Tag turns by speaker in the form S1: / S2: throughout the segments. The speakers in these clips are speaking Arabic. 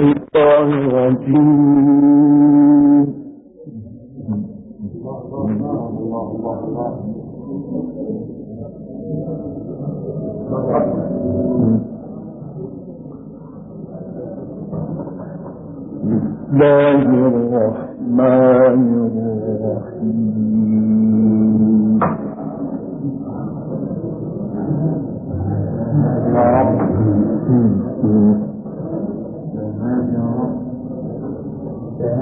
S1: الشيطان الرجيم بسم الله الرحمن الرحيم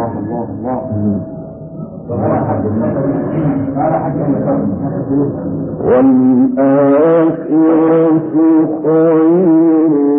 S1: الله الله الله. والآخرة خير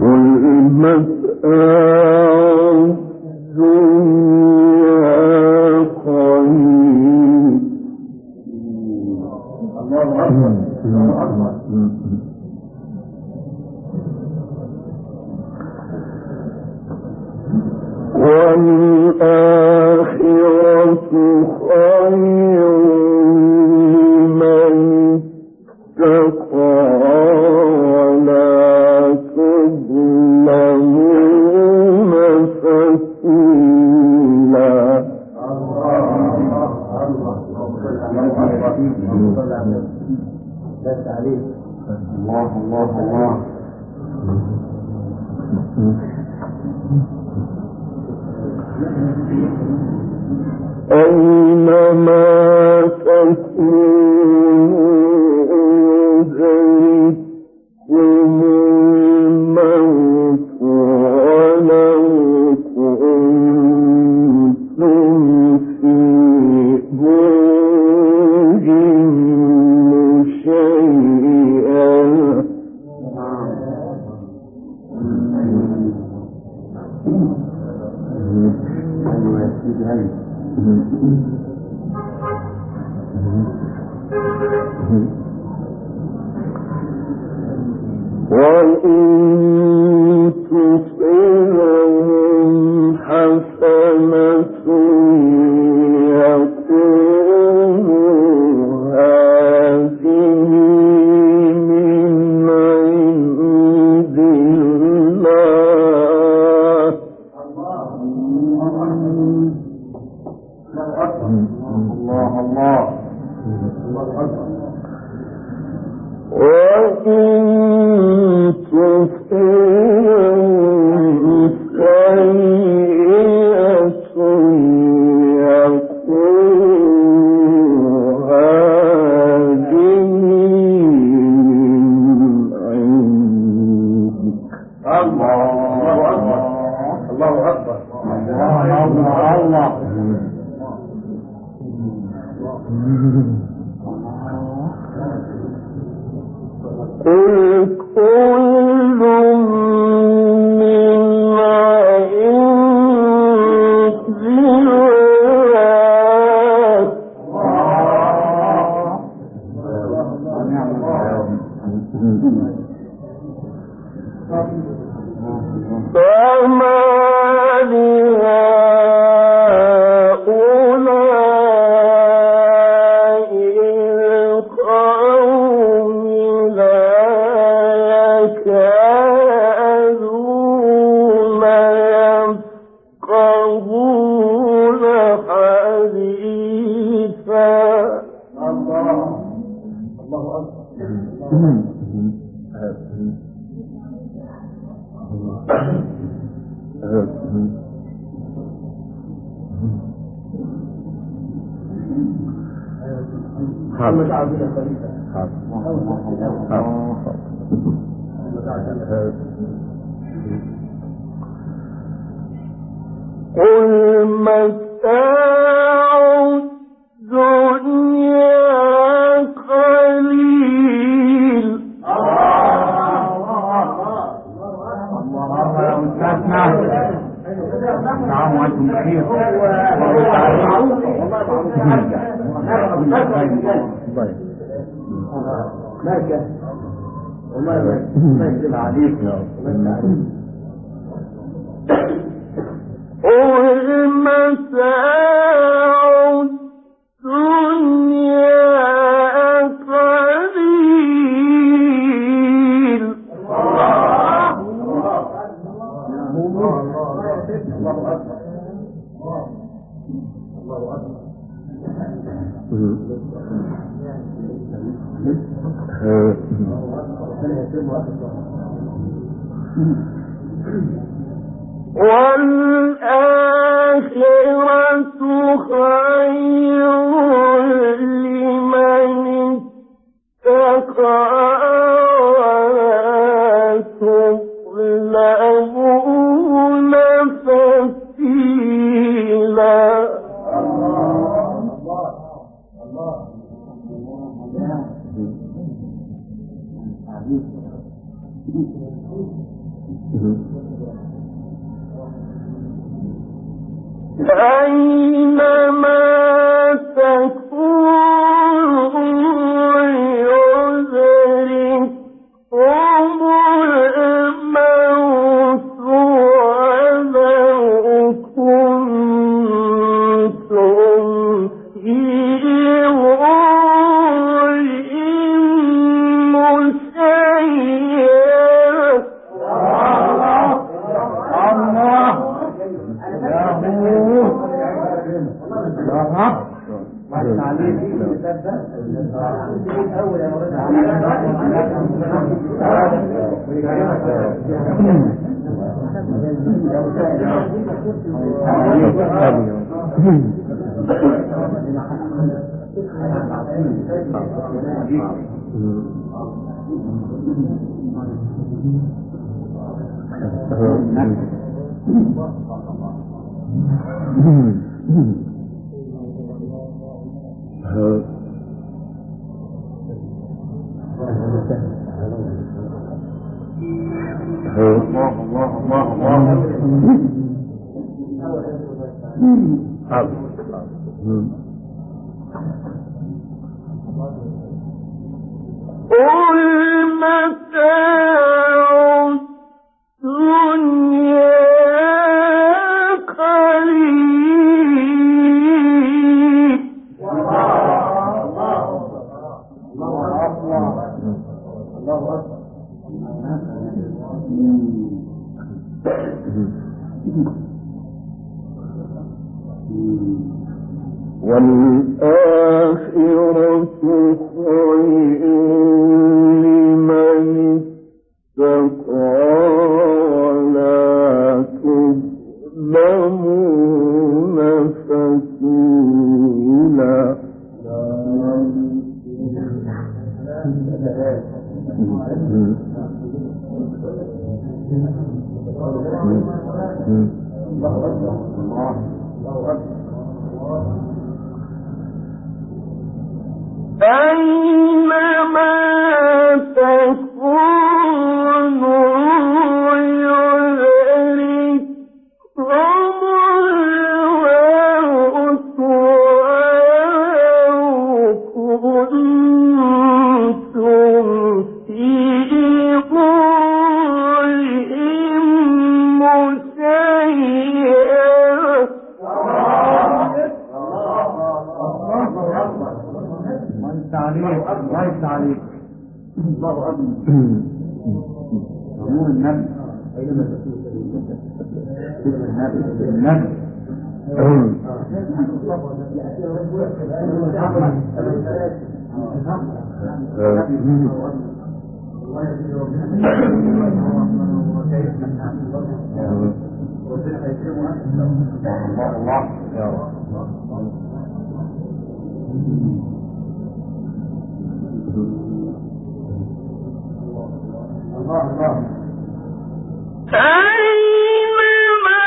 S1: قل إن
S2: الله الله
S1: الله أينما الله
S2: الله.
S1: وإن تطيعوا خيرا
S2: محمد عبد الخليفة
S1: قل متاع الدنيا
S3: ماشي والله ما يكذب
S1: والآخرة خير لمن اتقى. والتعليق المسبب
S2: اول يا Mm-hmm. الله الله الله الله
S1: قل متاع الدنيا والآخرة خير أينما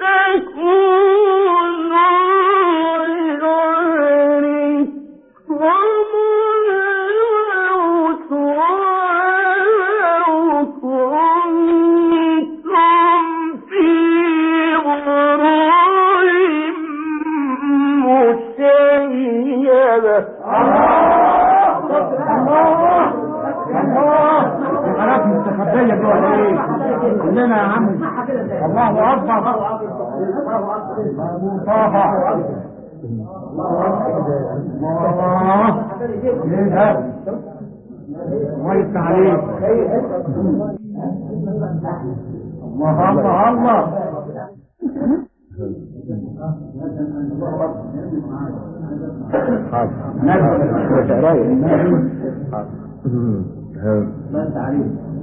S1: تكونوا
S2: دي ولا إيه؟ كلنا يا عم الله أكبر. طه الله إيه ده؟ الله يفتح عليك الله الله الله
S3: ما انت عليه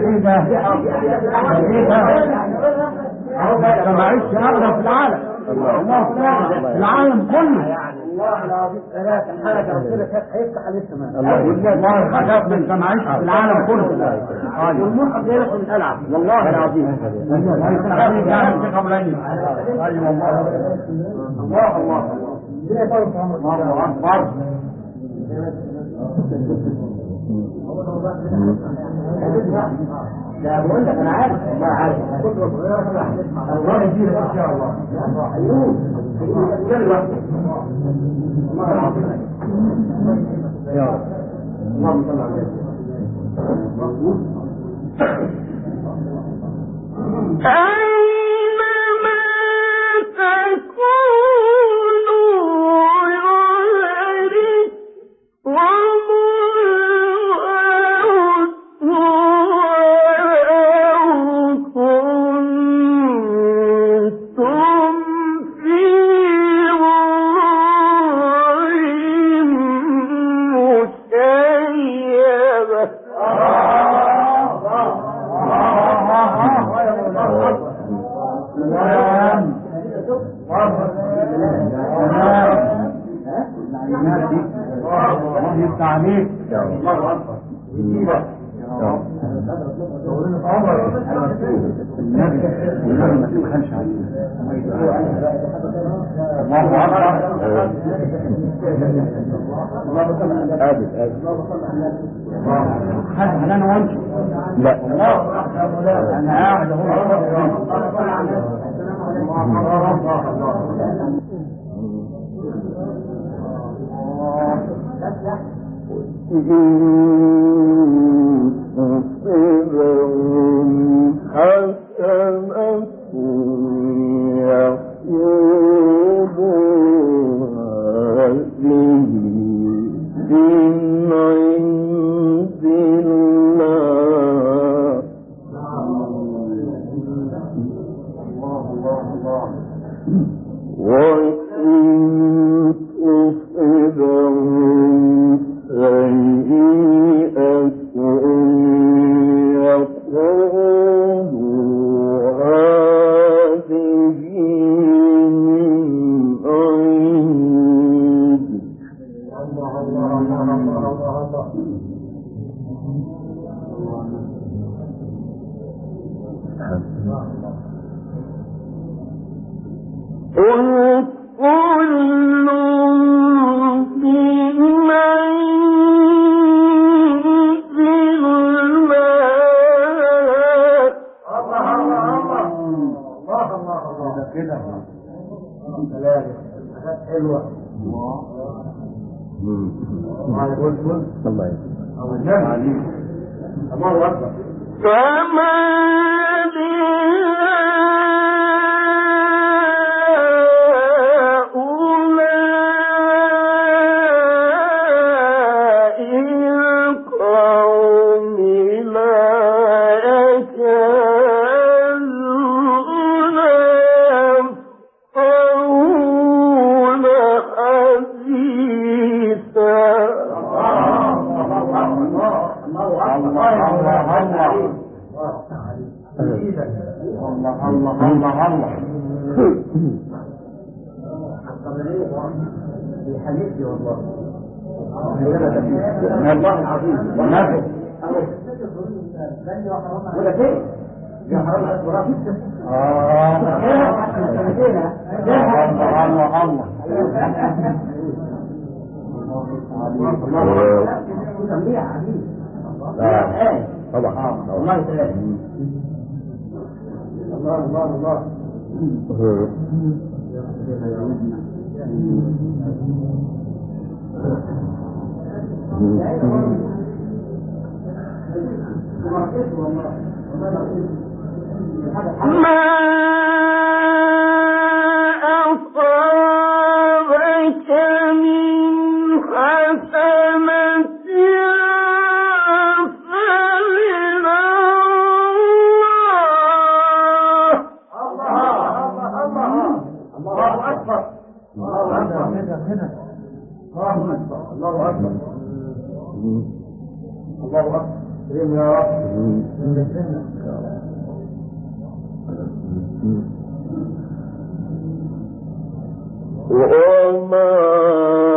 S2: إيه ده؟ ده معيش ابدا في العالم. في العالم كله.
S3: والله العظيم ثلاثة حلقة ربنا كانت هيفتح السماء
S2: الله حاجات من معيش في العالم كله.
S3: والمصحف جاي لك من الألعاب والله العظيم.
S2: الله الله الله أكبر.
S3: لا بقول لك أنا عارف. والله عارف.
S2: الله يجيبك إن شاء الله.
S3: أيوه والله العظيم
S2: يا رب
S3: اللهم صل على
S1: أينما تكونوا
S2: الله
S3: اكبر قابل
S2: خد على أنا وانت
S3: لا
S2: أنا قاعد اهو
S1: وإن
S3: الله
S1: يسلمك
S2: الله
S3: أكبر.
S1: فما
S3: حديثي والله
S2: والله العظيم والنبي
S3: ولا كيف يا حرام على التراب
S2: آه الله الله الله
S3: سميها حديث
S1: آه. طبعا
S3: والله ثلاثة الله الله الله
S1: ما الله
S3: أكبر كريم يا رب
S1: وما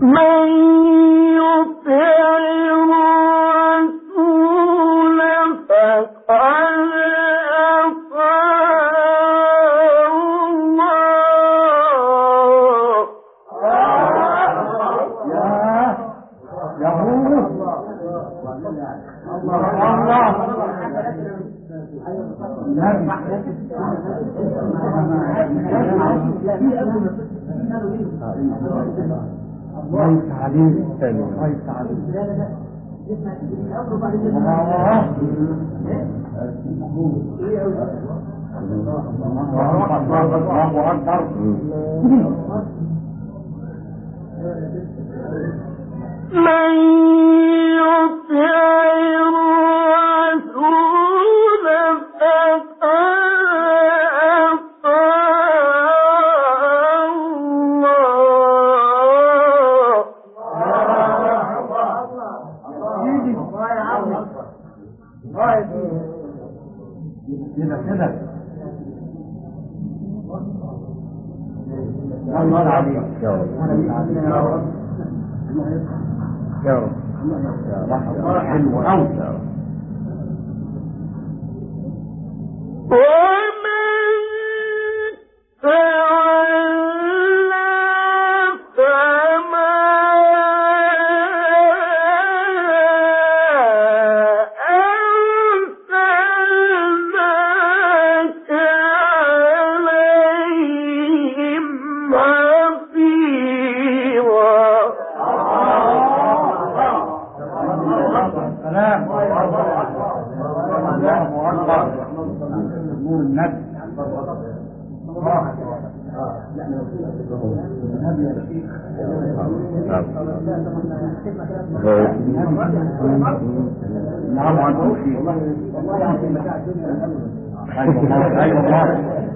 S1: من يطع الله
S2: يفتح عليك الله الله الله أكبر.
S1: الله
S2: عليك
S1: يا رب
S2: يا رب الله حلو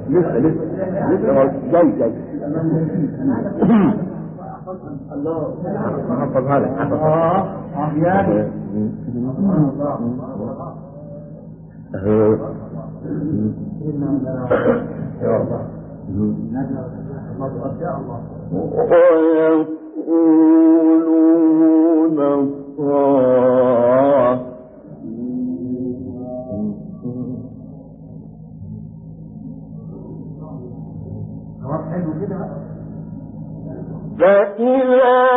S1: لسه لسه لسه جاي جاي حفظها لك حفظها
S2: يا
S1: ويقولون فإذا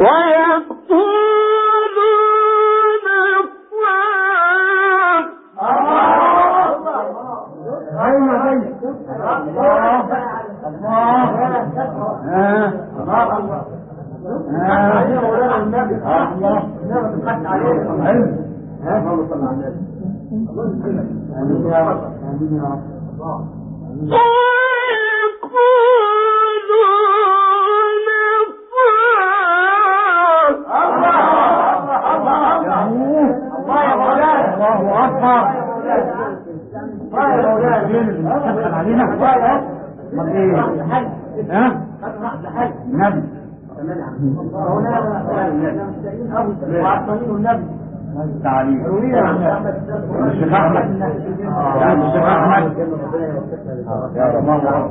S1: ويقولون
S2: أيوه أيوه الله الله الله الله اكبر تدخل علينا امال إيه ها النبي تعالي الشيخ احمد يا الشيخ احمد يا الله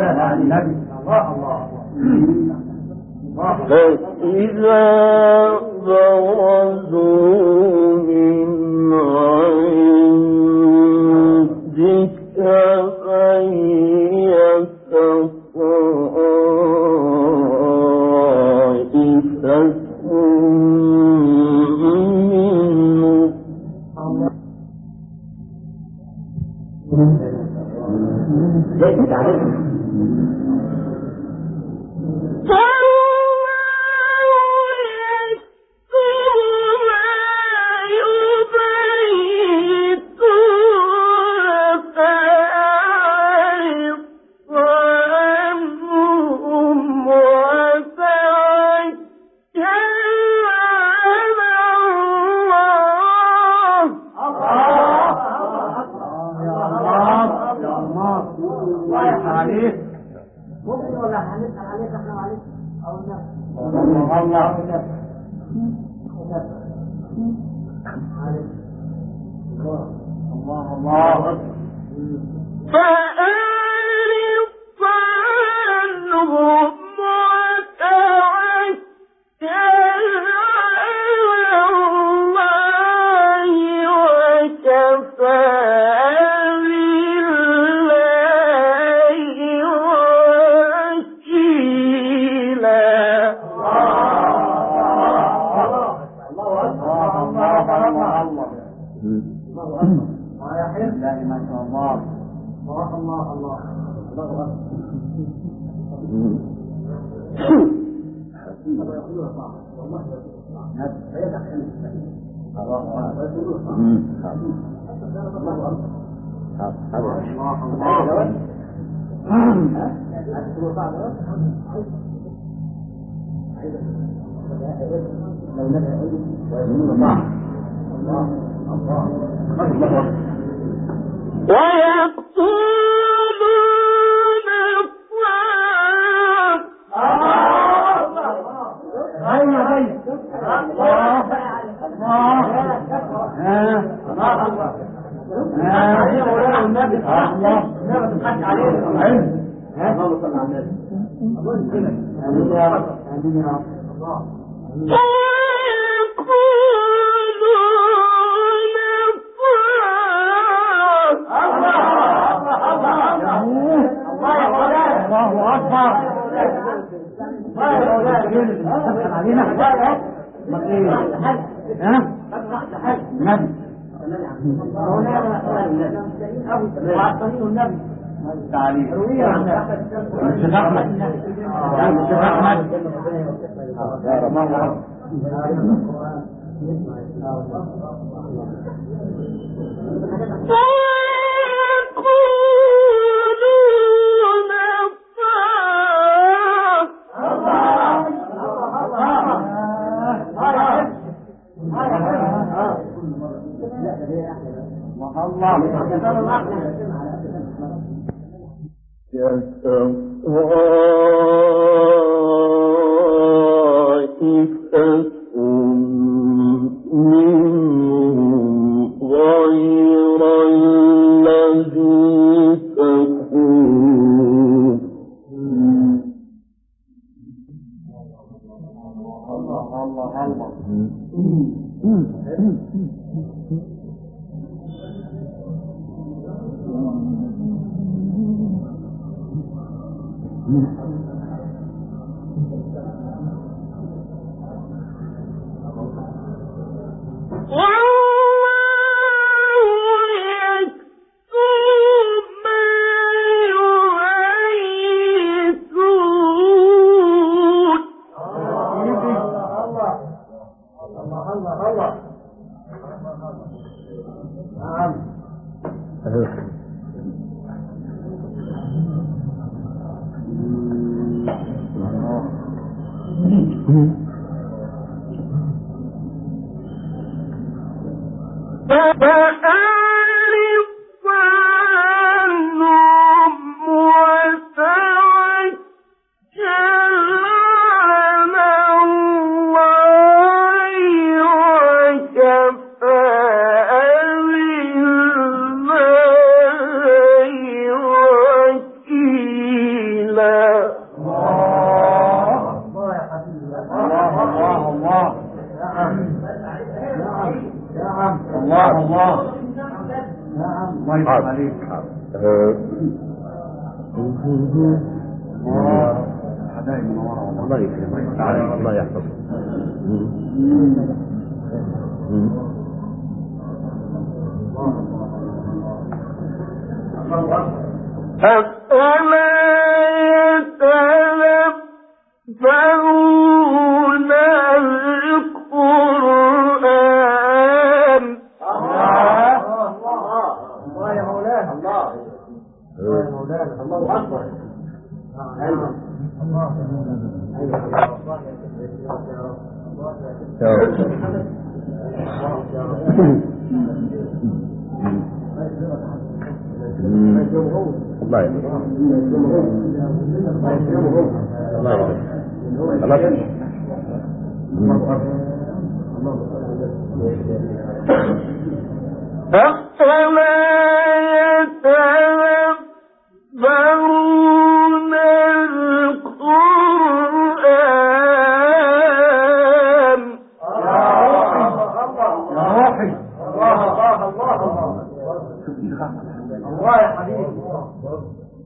S1: صلى على
S4: النبي
S1: الله الله
S3: ويقولون
S4: يقولون الله. الله أكبر. علينا ها نبي تعليق مش احمد مش احمد الله الله.
S3: Um, um, minute
S2: الله
S4: يكرمك الله يحفظك
S1: أفلا يتنبأون Allah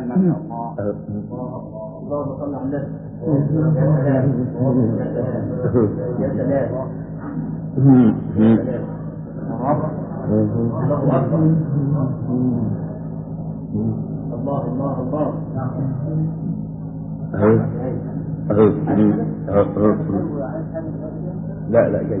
S2: لله ما شاء الله.
S3: اللهم صل على النبي يا سلام يا سلام يا سلام الله اكبر الله الله الله
S4: لا لا جاي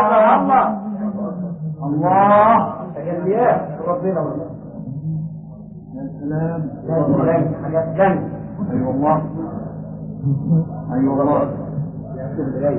S2: الله.
S3: الله. الله. تجليات ربنا والله يا
S2: سلام يا سلام
S3: حاجات جنة
S2: اي والله اي والله
S3: يا
S1: سلام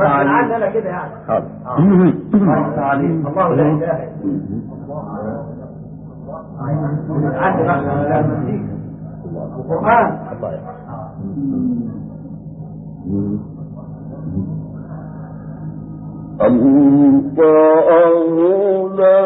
S1: عنه
S2: أنا كده يعني. آه. إيه، إيه، إيه. آه،
S4: الله
S1: لا إله إلا
S3: الله عنه بقى القران
S4: الله لا